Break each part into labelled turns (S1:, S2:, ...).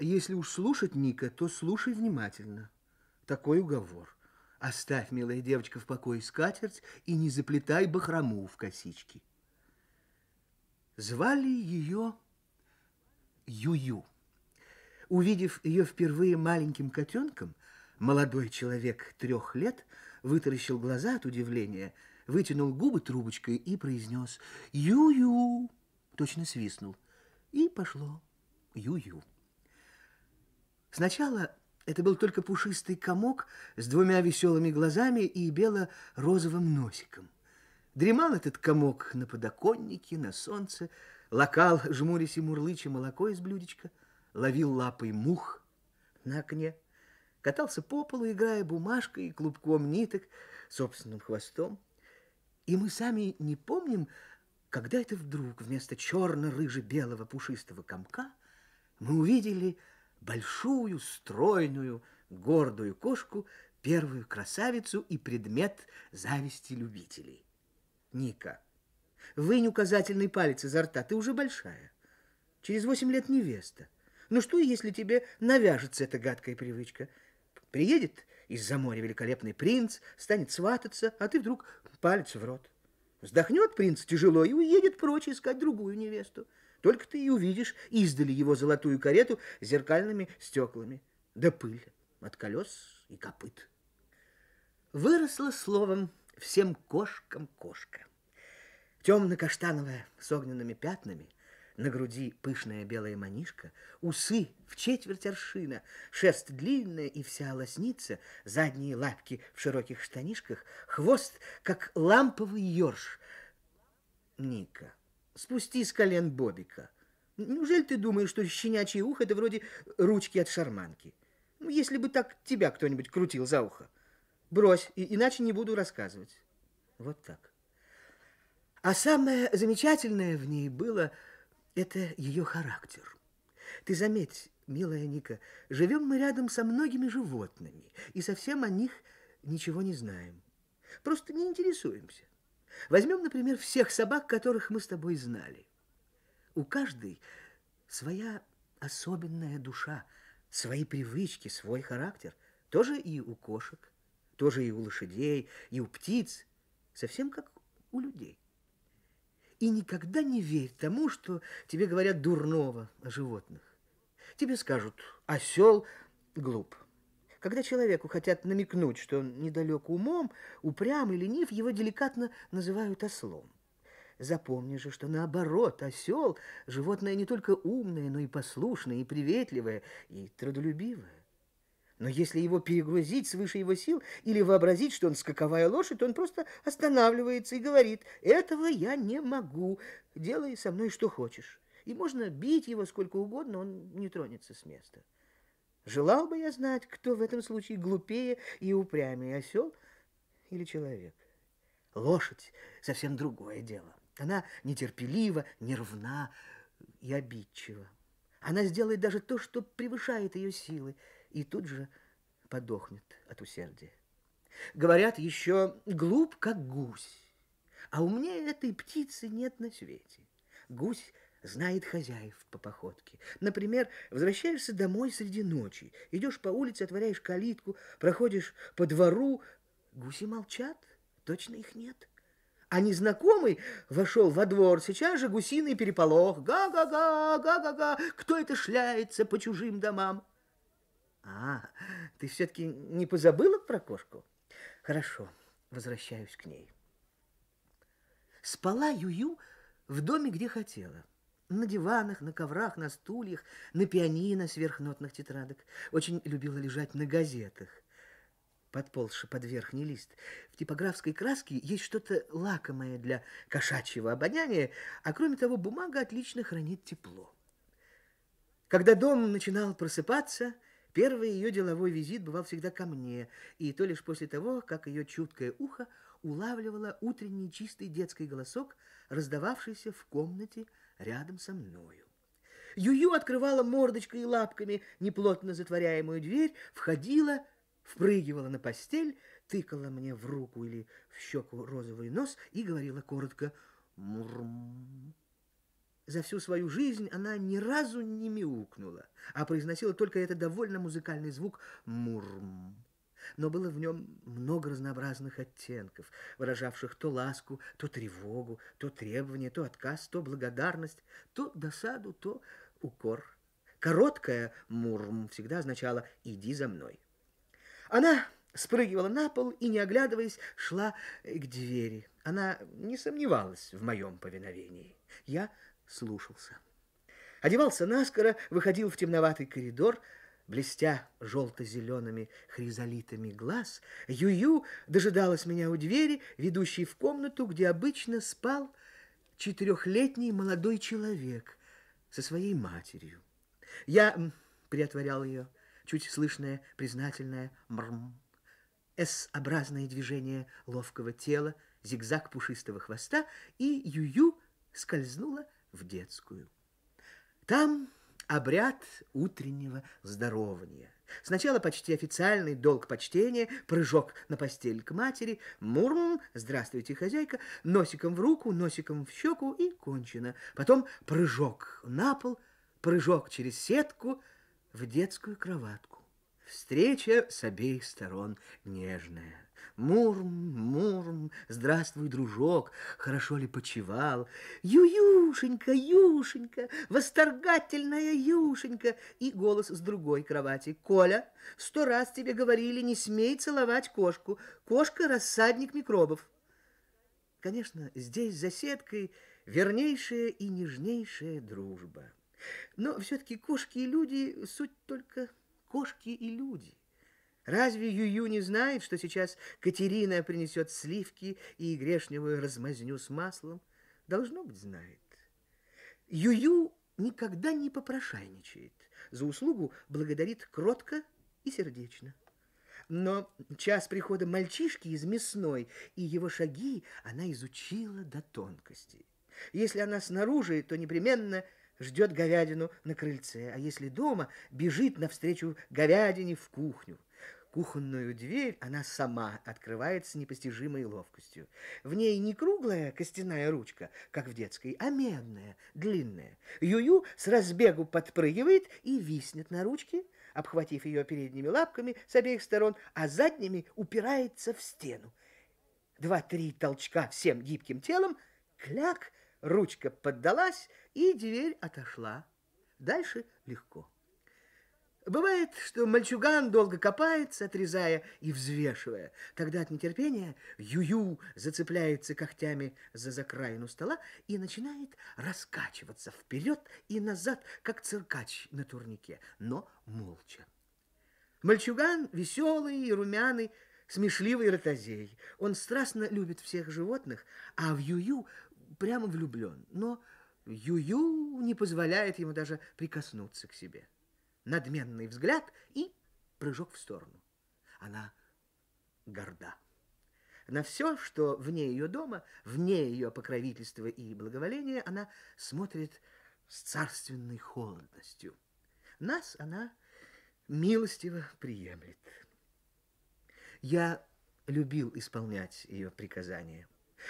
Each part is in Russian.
S1: Если уж слушать Ника, то слушай внимательно. Такой уговор. Оставь, милая девочка, в покое скатерть и не заплетай бахрому в косички. Звали ее Юю. Увидев ее впервые маленьким котенком, молодой человек трех лет вытаращил глаза от удивления, вытянул губы трубочкой и произнес «Ю-ю!» Точно свистнул. И пошло «Ю-ю». Сначала это был только пушистый комок с двумя веселыми глазами и бело-розовым носиком. Дремал этот комок на подоконнике, на солнце, лакал, жмурясь и мурлыча, молоко из блюдечка, ловил лапой мух на окне, катался по полу, играя бумажкой и клубком ниток, собственным хвостом. И мы сами не помним, когда это вдруг вместо черно-рыже-белого пушистого комка мы увидели большую, стройную, гордую кошку, первую красавицу и предмет зависти любителей. Ника, вынь указательный палец изо рта, ты уже большая. Через восемь лет невеста. Ну что, если тебе навяжется эта гадкая привычка? Приедет из-за моря великолепный принц, станет свататься, а ты вдруг палец в рот. Вздохнет принц тяжело и уедет прочь искать другую невесту. Только ты и увидишь издали его золотую карету с зеркальными стеклами. Да пыль от колес и копыт. Выросла словом всем кошкам кошка. Темно-каштановая с огненными пятнами, на груди пышная белая манишка, усы в четверть аршина, шерсть длинная и вся лоснится, задние лапки в широких штанишках, хвост, как ламповый ёрш. Ника, спусти с колен Бобика. Неужели ты думаешь, что щенячье ухо – это вроде ручки от шарманки? Ну, если бы так тебя кто-нибудь крутил за ухо. Брось, и, иначе не буду рассказывать. Вот так. А самое замечательное в ней было – это ее характер. Ты заметь, милая Ника, живем мы рядом со многими животными, и совсем о них ничего не знаем. Просто не интересуемся. Возьмем, например, всех собак, которых мы с тобой знали. У каждой своя особенная душа, свои привычки, свой характер. Тоже и у кошек, тоже и у лошадей, и у птиц, совсем как у людей. И никогда не верь тому, что тебе говорят дурного о животных. Тебе скажут, осел глуп. Когда человеку хотят намекнуть, что он недалек умом, упрям и ленив, его деликатно называют ослом. Запомни же, что наоборот, осел – животное не только умное, но и послушное, и приветливое, и трудолюбивое. Но если его перегрузить свыше его сил или вообразить, что он скаковая лошадь, то он просто останавливается и говорит, «Этого я не могу, делай со мной что хочешь». И можно бить его сколько угодно, он не тронется с места. Желал бы я знать, кто в этом случае глупее и упрямее, осел или человек. Лошадь — совсем другое дело. Она нетерпелива, нервна и обидчива. Она сделает даже то, что превышает ее силы, и тут же подохнет от усердия. Говорят, еще глуп, как гусь, а умнее этой птицы нет на свете. Гусь знает хозяев по походке. Например, возвращаешься домой среди ночи, идешь по улице, отворяешь калитку, проходишь по двору. Гуси молчат, точно их нет. А незнакомый вошел во двор, сейчас же гусиный переполох. Га-га-га, га-га-га, кто это шляется по чужим домам? А, ты все-таки не позабыла про кошку? Хорошо, возвращаюсь к ней. Спала Юю в доме, где хотела. На диванах, на коврах, на стульях, на пианино сверхнотных тетрадок. Очень любила лежать на газетах, подползши под верхний лист. В типографской краске есть что-то лакомое для кошачьего обоняния, а кроме того, бумага отлично хранит тепло. Когда дом начинал просыпаться, первый ее деловой визит бывал всегда ко мне, и то лишь после того, как ее чуткое ухо улавливало утренний чистый детский голосок, раздававшийся в комнате рядом со мною. Юю открывала мордочкой и лапками неплотно затворяемую дверь, входила, впрыгивала на постель, тыкала мне в руку или в щеку розовый нос и говорила коротко «Мурм». за всю свою жизнь она ни разу не мяукнула, а произносила только этот довольно музыкальный звук «мурм». Но было в нем много разнообразных оттенков, выражавших то ласку, то тревогу, то требование, то отказ, то благодарность, то досаду, то укор. Короткое «мурм» всегда означало «иди за мной». Она спрыгивала на пол и, не оглядываясь, шла к двери. Она не сомневалась в моем повиновении. Я слушался. Одевался наскоро, выходил в темноватый коридор, блестя желто-зелеными хризолитами глаз, Юю дожидалась меня у двери, ведущей в комнату, где обычно спал четырехлетний молодой человек со своей матерью. Я приотворял ее, чуть слышное признательное «мрм». С-образное движение ловкого тела, зигзаг пушистого хвоста, и Юю скользнула в детскую. Там обряд утреннего здорования. Сначала почти официальный долг почтения, прыжок на постель к матери, мурм, здравствуйте, хозяйка, носиком в руку, носиком в щеку и кончено. Потом прыжок на пол, прыжок через сетку в детскую кроватку. Встреча с обеих сторон нежная. Мурм, мурм, здравствуй, дружок, хорошо ли почевал? Ю-юшенька, юшенька, восторгательная юшенька. И голос с другой кровати. Коля, сто раз тебе говорили, не смей целовать кошку. Кошка – рассадник микробов. Конечно, здесь за сеткой вернейшая и нежнейшая дружба. Но все-таки кошки и люди – суть только кошки и люди. Разве Юю не знает, что сейчас Катерина принесет сливки и грешневую размазню с маслом? Должно быть, знает. Юю никогда не попрошайничает. За услугу благодарит кротко и сердечно. Но час прихода мальчишки из мясной и его шаги она изучила до тонкости. Если она снаружи, то непременно ждет говядину на крыльце, а если дома, бежит навстречу говядине в кухню. Кухонную дверь она сама открывает с непостижимой ловкостью. В ней не круглая костяная ручка, как в детской, а медная, длинная. Юю с разбегу подпрыгивает и виснет на ручке, обхватив ее передними лапками с обеих сторон, а задними упирается в стену. Два-три толчка всем гибким телом, кляк, ручка поддалась, и дверь отошла. Дальше легко. Бывает, что мальчуган долго копается, отрезая и взвешивая. Тогда от нетерпения Юю зацепляется когтями за закраину стола и начинает раскачиваться вперед и назад, как циркач на турнике, но молча. Мальчуган веселый и румяный, смешливый ротозей. Он страстно любит всех животных, а в Юю прямо влюблен. Но Юю не позволяет ему даже прикоснуться к себе надменный взгляд и прыжок в сторону. Она горда. На все, что вне ее дома, вне ее покровительства и благоволения, она смотрит с царственной холодностью. Нас она милостиво приемлет. Я любил исполнять ее приказания.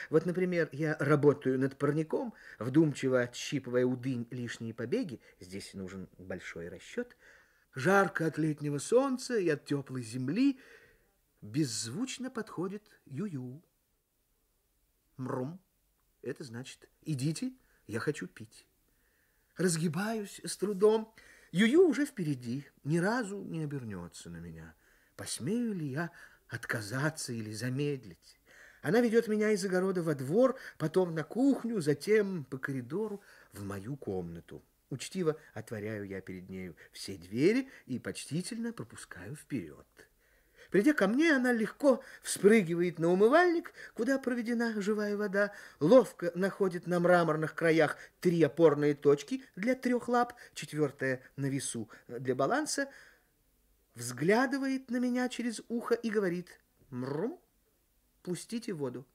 S1: Вот, например, я работаю над парником, вдумчиво отщипывая у дынь лишние побеги, здесь нужен большой расчет, жарко от летнего солнца и от теплой земли беззвучно подходит Ю-Ю. Мрум, это значит, идите, я хочу пить. Разгибаюсь с трудом, Ю-Ю уже впереди, ни разу не обернется на меня. Посмею ли я отказаться или замедлить? Она ведет меня из огорода во двор, потом на кухню, затем по коридору в мою комнату. Учтиво отворяю я перед нею все двери и почтительно пропускаю вперед. Придя ко мне, она легко вспрыгивает на умывальник, куда проведена живая вода, ловко находит на мраморных краях три опорные точки для трех лап, четвертая на весу для баланса, взглядывает на меня через ухо и говорит «Мрум» пустите воду.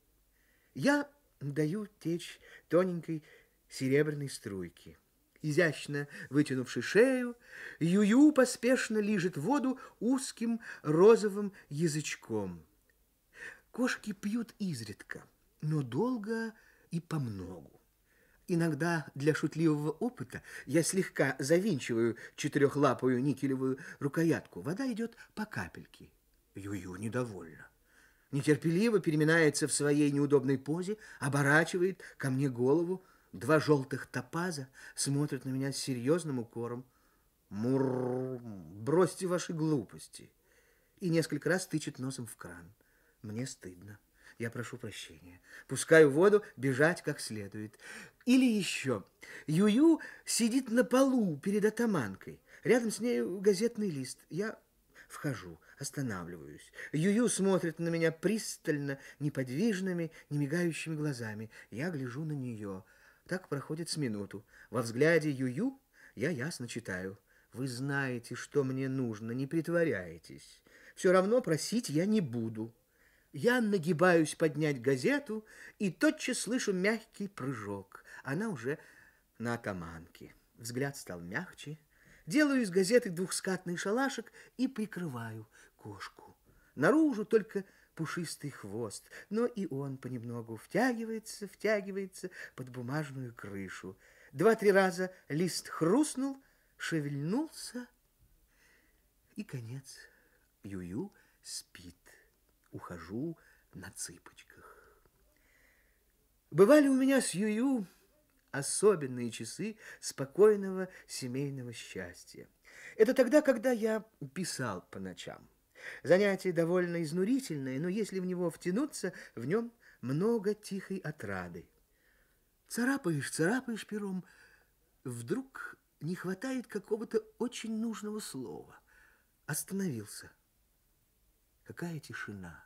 S1: Я даю течь тоненькой серебряной струйки. Изящно вытянувши шею, Юю поспешно лижет воду узким розовым язычком. Кошки пьют изредка, но долго и помногу. Иногда для шутливого опыта я слегка завинчиваю четырехлапую никелевую рукоятку. Вода идет по капельке. Ю-ю недовольна. Нетерпеливо переминается в своей неудобной позе, оборачивает ко мне голову. Два желтых топаза смотрят на меня с серьезным укором. Мур, бросьте ваши глупости. И несколько раз тычет носом в кран. Мне стыдно. Я прошу прощения. Пускаю воду бежать как следует. Или еще. Юю сидит на полу перед атаманкой. Рядом с ней газетный лист. Я вхожу, останавливаюсь. Юю смотрит на меня пристально, неподвижными, не мигающими глазами. Я гляжу на нее. Так проходит с минуту. Во взгляде Юю я ясно читаю. Вы знаете, что мне нужно, не притворяйтесь. Все равно просить я не буду. Я нагибаюсь поднять газету и тотчас слышу мягкий прыжок. Она уже на атаманке. Взгляд стал мягче. Делаю из газеты двухскатный шалашик и прикрываю кошку. Наружу только пушистый хвост, но и он понемногу втягивается, втягивается под бумажную крышу. Два-три раза лист хрустнул, шевельнулся, и конец. Юю спит ухожу на цыпочках. Бывали у меня с Юю особенные часы спокойного семейного счастья. Это тогда, когда я писал по ночам. Занятие довольно изнурительное, но если в него втянуться, в нем много тихой отрады. Царапаешь, царапаешь пером, вдруг не хватает какого-то очень нужного слова. Остановился. Какая тишина!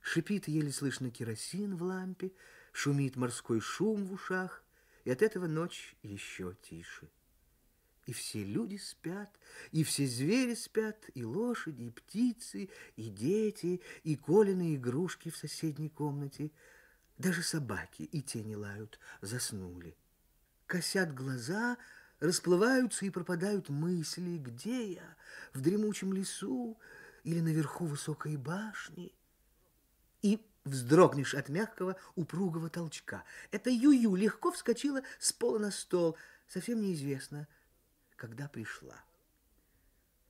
S1: Шипит еле слышно керосин в лампе, шумит морской шум в ушах, и от этого ночь еще тише. И все люди спят, и все звери спят, и лошади, и птицы, и дети, и коленные игрушки в соседней комнате. Даже собаки и те не лают, заснули. Косят глаза, расплываются и пропадают мысли. Где я? В дремучем лесу или наверху высокой башни? и вздрогнешь от мягкого упругого толчка. Это Юю легко вскочила с пола на стол, совсем неизвестно, когда пришла.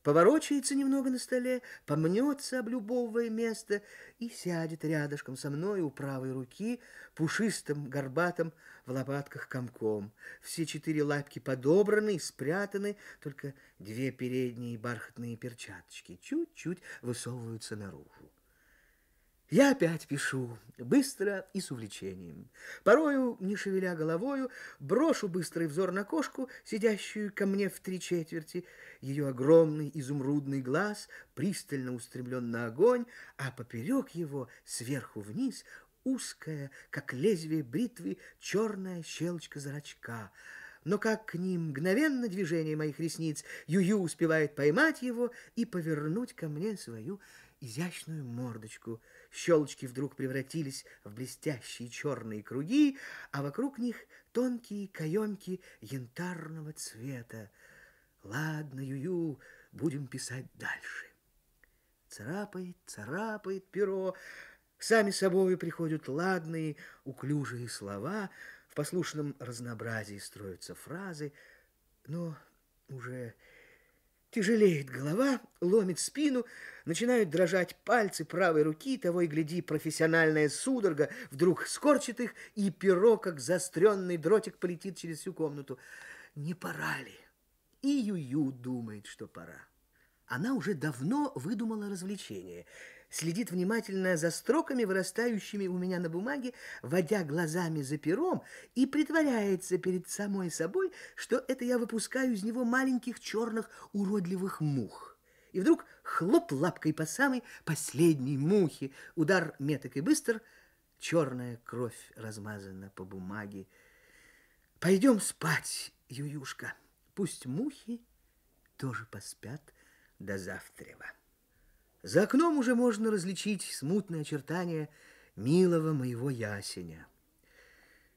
S1: Поворочается немного на столе, помнется, облюбовывая место, и сядет рядышком со мной у правой руки, пушистым, горбатым, в лопатках комком. Все четыре лапки подобраны и спрятаны, только две передние бархатные перчаточки чуть-чуть высовываются наружу. Я опять пишу, быстро и с увлечением. Порою, не шевеля головою, брошу быстрый взор на кошку, сидящую ко мне в три четверти. Ее огромный изумрудный глаз пристально устремлен на огонь, а поперек его, сверху вниз, узкая, как лезвие бритвы, черная щелочка зрачка. Но как к ним мгновенно движение моих ресниц, Юю успевает поймать его и повернуть ко мне свою изящную мордочку. Щелочки вдруг превратились в блестящие черные круги, а вокруг них тонкие каемки янтарного цвета. Ладно, Юю, будем писать дальше. Царапает, царапает перо. Сами собой приходят ладные, уклюжие слова. В послушном разнообразии строятся фразы, но уже Тяжелеет голова, ломит спину, начинают дрожать пальцы правой руки, того и гляди, профессиональная судорога вдруг скорчит их, и перо, как заостренный дротик, полетит через всю комнату. Не пора ли? И Ю-Ю думает, что пора. Она уже давно выдумала развлечение – следит внимательно за строками, вырастающими у меня на бумаге, водя глазами за пером и притворяется перед самой собой, что это я выпускаю из него маленьких черных уродливых мух. И вдруг хлоп лапкой по самой последней мухе. Удар меток и быстр, черная кровь размазана по бумаге. Пойдем спать, Ююшка. Пусть мухи тоже поспят до завтрева. За окном уже можно различить смутные очертания милого моего ясеня.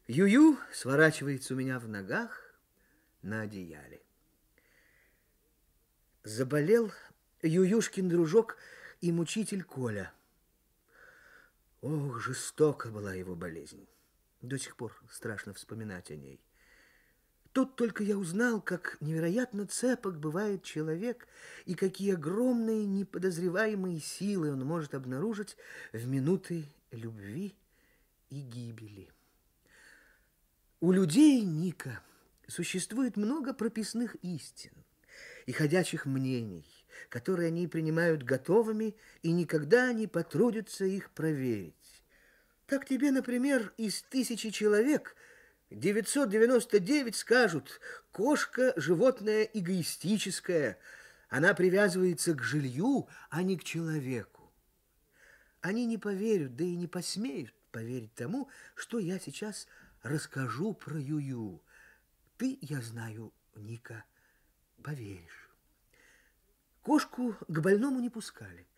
S1: Юю сворачивается у меня в ногах на одеяле. Заболел Ююшкин дружок и мучитель Коля. Ох, жестока была его болезнь. До сих пор страшно вспоминать о ней. Тут только я узнал, как невероятно цепок бывает человек и какие огромные неподозреваемые силы он может обнаружить в минуты любви и гибели. У людей, Ника, существует много прописных истин и ходячих мнений, которые они принимают готовыми и никогда не потрудятся их проверить. Так тебе, например, из тысячи человек – 999 скажут, кошка – животное эгоистическое, она привязывается к жилью, а не к человеку. Они не поверят, да и не посмеют поверить тому, что я сейчас расскажу про Юю. Ты, я знаю, Ника, поверишь. Кошку к больному не пускали.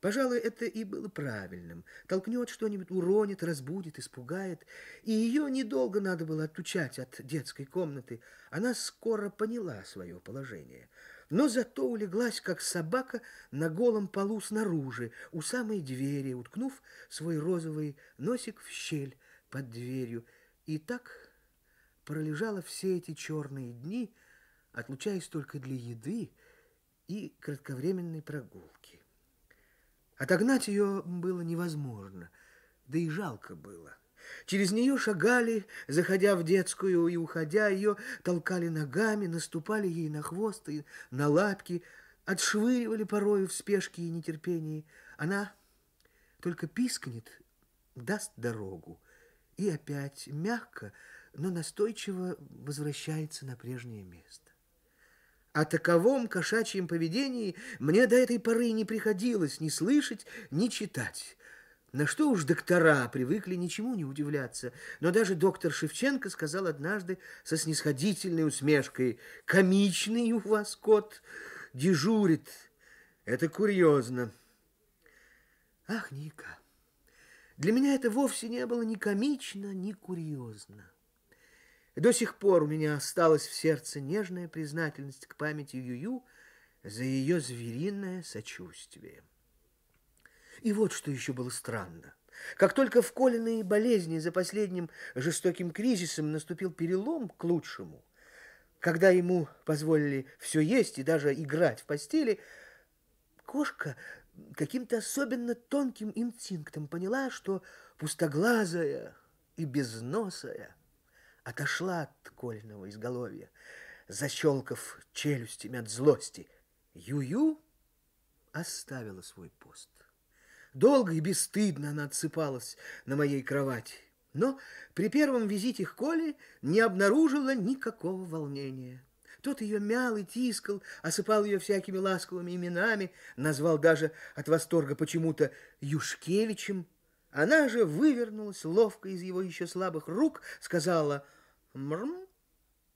S1: Пожалуй, это и было правильным. Толкнет что-нибудь, уронит, разбудит, испугает. И ее недолго надо было отучать от детской комнаты. Она скоро поняла свое положение. Но зато улеглась, как собака, на голом полу снаружи, у самой двери, уткнув свой розовый носик в щель под дверью. И так пролежала все эти черные дни, отлучаясь только для еды и кратковременной прогулки. Отогнать ее было невозможно, да и жалко было. Через нее шагали, заходя в детскую и уходя, ее толкали ногами, наступали ей на хвост и на лапки, отшвыривали порою в спешке и нетерпении. Она только пискнет, даст дорогу и опять мягко, но настойчиво возвращается на прежнее место. О таковом кошачьем поведении мне до этой поры не приходилось ни слышать, ни читать. На что уж доктора привыкли ничему не удивляться. Но даже доктор Шевченко сказал однажды со снисходительной усмешкой, «Комичный у вас кот дежурит. Это курьезно». Ах, Ника, для меня это вовсе не было ни комично, ни курьезно. До сих пор у меня осталась в сердце нежная признательность к памяти Юю за ее звериное сочувствие. И вот что еще было странно. Как только в Колиной болезни за последним жестоким кризисом наступил перелом к лучшему, когда ему позволили все есть и даже играть в постели, кошка каким-то особенно тонким инстинктом поняла, что пустоглазая и безносая отошла от Колиного изголовья, защелкав челюстями от злости. Ю-ю оставила свой пост. Долго и бесстыдно она отсыпалась на моей кровати, но при первом визите к Коле не обнаружила никакого волнения. Тот ее мял и тискал, осыпал ее всякими ласковыми именами, назвал даже от восторга почему-то Юшкевичем. Она же вывернулась ловко из его еще слабых рук, сказала мрм,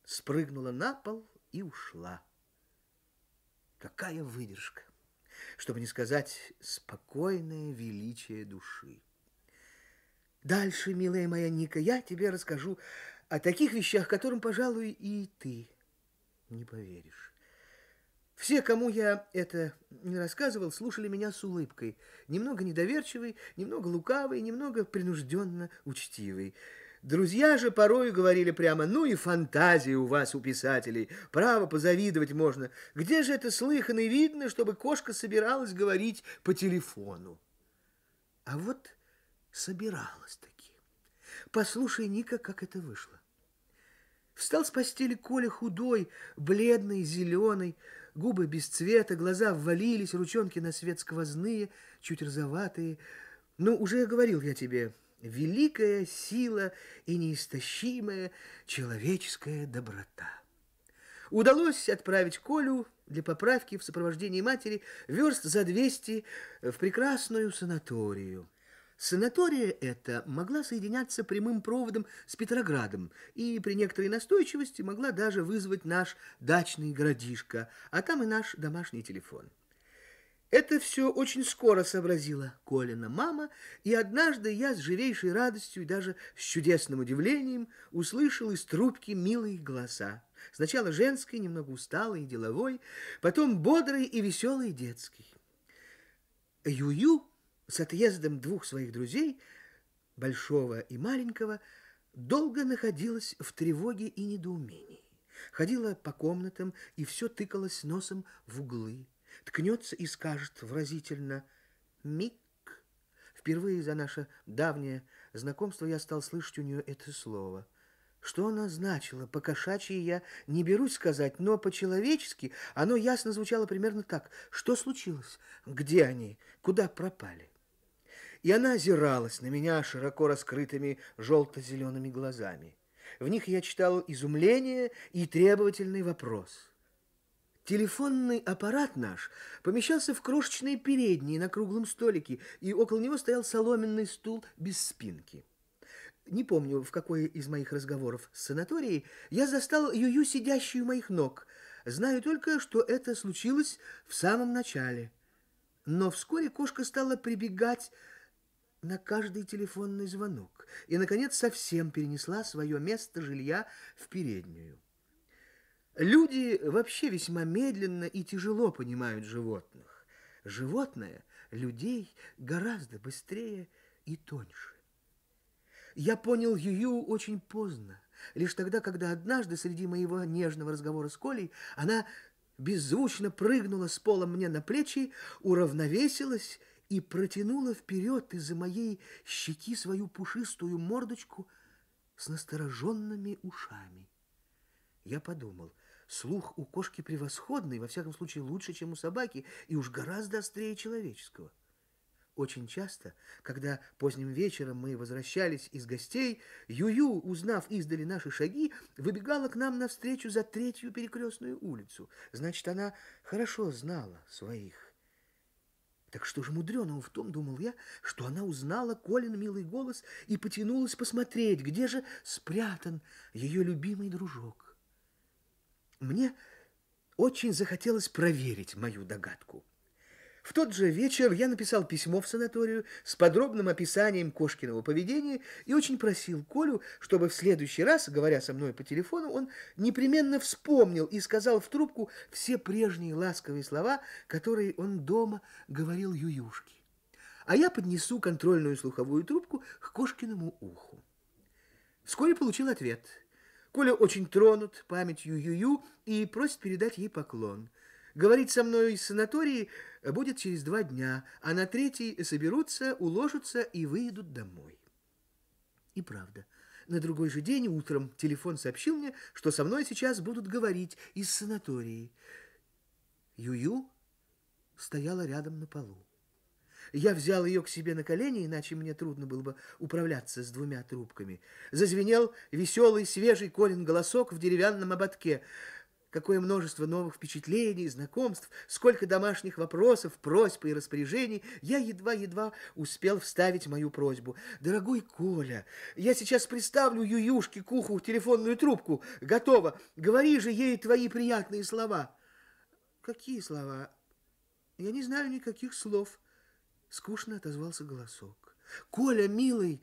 S1: спрыгнула на пол и ушла. Какая выдержка, чтобы не сказать спокойное величие души. Дальше, милая моя Ника, я тебе расскажу о таких вещах, которым, пожалуй, и ты не поверишь. Все, кому я это не рассказывал, слушали меня с улыбкой, немного недоверчивой, немного лукавой, немного принужденно учтивой. Друзья же порою говорили прямо, ну и фантазия у вас, у писателей, право позавидовать можно. Где же это слыхано и видно, чтобы кошка собиралась говорить по телефону? А вот собиралась-таки. Послушай, Ника, как это вышло. Встал с постели Коля худой, бледный, зеленый, губы без цвета, глаза ввалились, ручонки на свет сквозные, чуть розоватые. Ну, уже говорил я тебе, великая сила и неистощимая человеческая доброта. Удалось отправить Колю для поправки в сопровождении матери верст за 200 в прекрасную санаторию. Санатория эта могла соединяться прямым проводом с Петроградом и при некоторой настойчивости могла даже вызвать наш дачный городишко, а там и наш домашний телефон. Это все очень скоро сообразила Колина мама, и однажды я с живейшей радостью и даже с чудесным удивлением услышал из трубки милые голоса. Сначала женский, немного усталый и деловой, потом бодрый и веселый детский. Ю-ю с отъездом двух своих друзей, большого и маленького, Долго находилась в тревоге и недоумении. Ходила по комнатам и все тыкалась носом в углы. Ткнется и скажет выразительно «Мик». Впервые за наше давнее знакомство я стал слышать у нее это слово. Что оно значило, по-кошачьи я не берусь сказать, но по-человечески оно ясно звучало примерно так. Что случилось? Где они? Куда пропали? И она озиралась на меня широко раскрытыми желто-зелеными глазами. В них я читал изумление и требовательный вопрос – Телефонный аппарат наш помещался в крошечной передней на круглом столике, и около него стоял соломенный стул без спинки. Не помню, в какой из моих разговоров с санаторией я застал Юю, сидящую у моих ног. Знаю только, что это случилось в самом начале. Но вскоре кошка стала прибегать на каждый телефонный звонок и, наконец, совсем перенесла свое место жилья в переднюю. Люди вообще весьма медленно и тяжело понимают животных. Животное людей гораздо быстрее и тоньше. Я понял Юю очень поздно, лишь тогда, когда однажды среди моего нежного разговора с Колей она беззвучно прыгнула с пола мне на плечи, уравновесилась и протянула вперед из-за моей щеки свою пушистую мордочку с настороженными ушами. Я подумал, слух у кошки превосходный, во всяком случае лучше, чем у собаки, и уж гораздо острее человеческого. Очень часто, когда поздним вечером мы возвращались из гостей, Юю, узнав издали наши шаги, выбегала к нам навстречу за третью перекрестную улицу. Значит, она хорошо знала своих. Так что же мудреного в том, думал я, что она узнала Колин милый голос и потянулась посмотреть, где же спрятан ее любимый дружок. Мне очень захотелось проверить мою догадку. В тот же вечер я написал письмо в санаторию с подробным описанием кошкиного поведения и очень просил Колю, чтобы в следующий раз, говоря со мной по телефону, он непременно вспомнил и сказал в трубку все прежние ласковые слова, которые он дома говорил Ююшке. А я поднесу контрольную слуховую трубку к кошкиному уху. Вскоре получил ответ – Коля очень тронут памятью Юю и просит передать ей поклон. Говорить со мной из санатории будет через два дня, а на третий соберутся, уложатся и выйдут домой. И правда, на другой же день утром телефон сообщил мне, что со мной сейчас будут говорить из санатории. Юю стояла рядом на полу. Я взял ее к себе на колени, иначе мне трудно было бы управляться с двумя трубками. Зазвенел веселый, свежий Колин голосок в деревянном ободке. Какое множество новых впечатлений, знакомств, сколько домашних вопросов, просьб и распоряжений. Я едва-едва успел вставить мою просьбу. «Дорогой Коля, я сейчас представлю Ююшке к уху телефонную трубку. Готово. Говори же ей твои приятные слова». «Какие слова? Я не знаю никаких слов». Скучно отозвался голосок. «Коля, милый,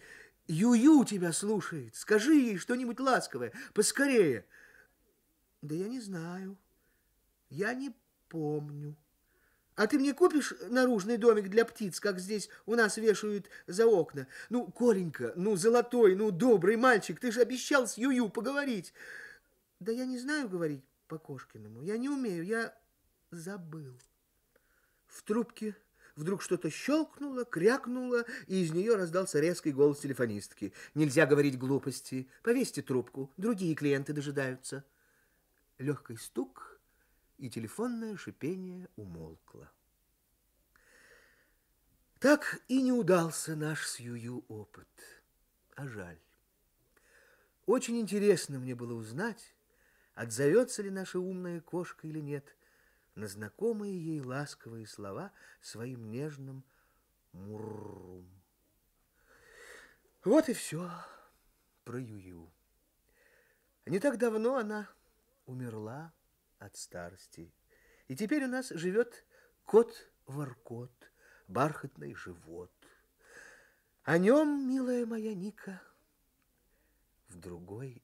S1: Ю-Ю тебя слушает. Скажи ей что-нибудь ласковое, поскорее». «Да я не знаю. Я не помню». А ты мне купишь наружный домик для птиц, как здесь у нас вешают за окна? Ну, Коленька, ну, золотой, ну, добрый мальчик, ты же обещал с Ю-Ю поговорить. Да я не знаю говорить по-кошкиному. Я не умею, я забыл. В трубке Вдруг что-то щелкнуло, крякнуло, и из нее раздался резкий голос телефонистки. «Нельзя говорить глупости. Повесьте трубку. Другие клиенты дожидаются». Легкий стук, и телефонное шипение умолкло. Так и не удался наш с Юю опыт. А жаль. Очень интересно мне было узнать, отзовется ли наша умная кошка или нет – на знакомые ей ласковые слова своим нежным муррум. Вот и все про Юю. Не так давно она умерла от старости, и теперь у нас живет кот-воркот, бархатный живот. О нем, милая моя Ника, в другой